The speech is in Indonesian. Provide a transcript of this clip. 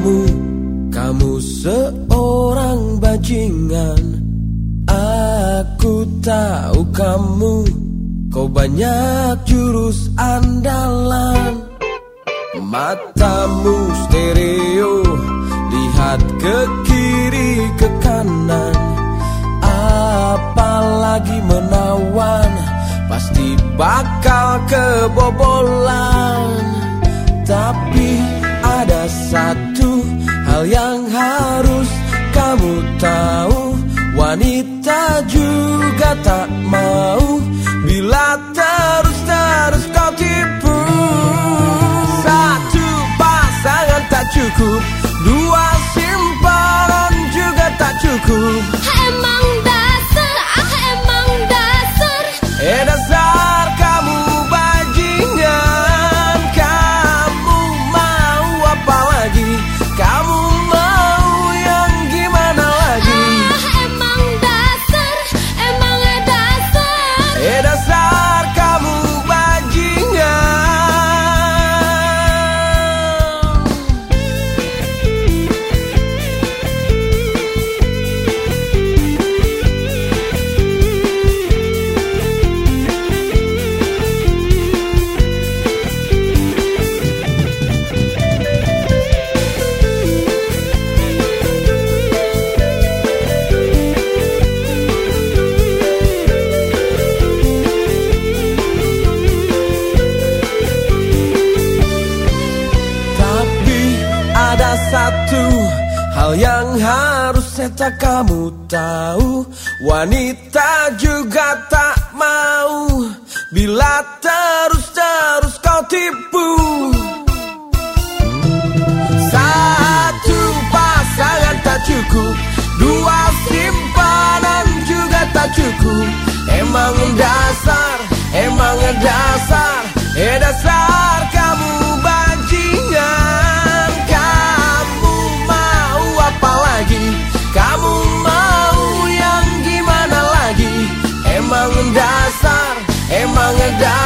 kamu Kamu seorang bajingan. Aku tahu kamu Kau banyak jurus andalan. Matamu stereo Lihat ke kiri ke kanan. Apalagi menawan Pasti bakal kebobolan. Tapi Dua simpanan juga tak cukup satu. Hal yang harus saya kamu tahu Wanita juga tak mau. Bila terus-terus Emang dasar, emang dasar.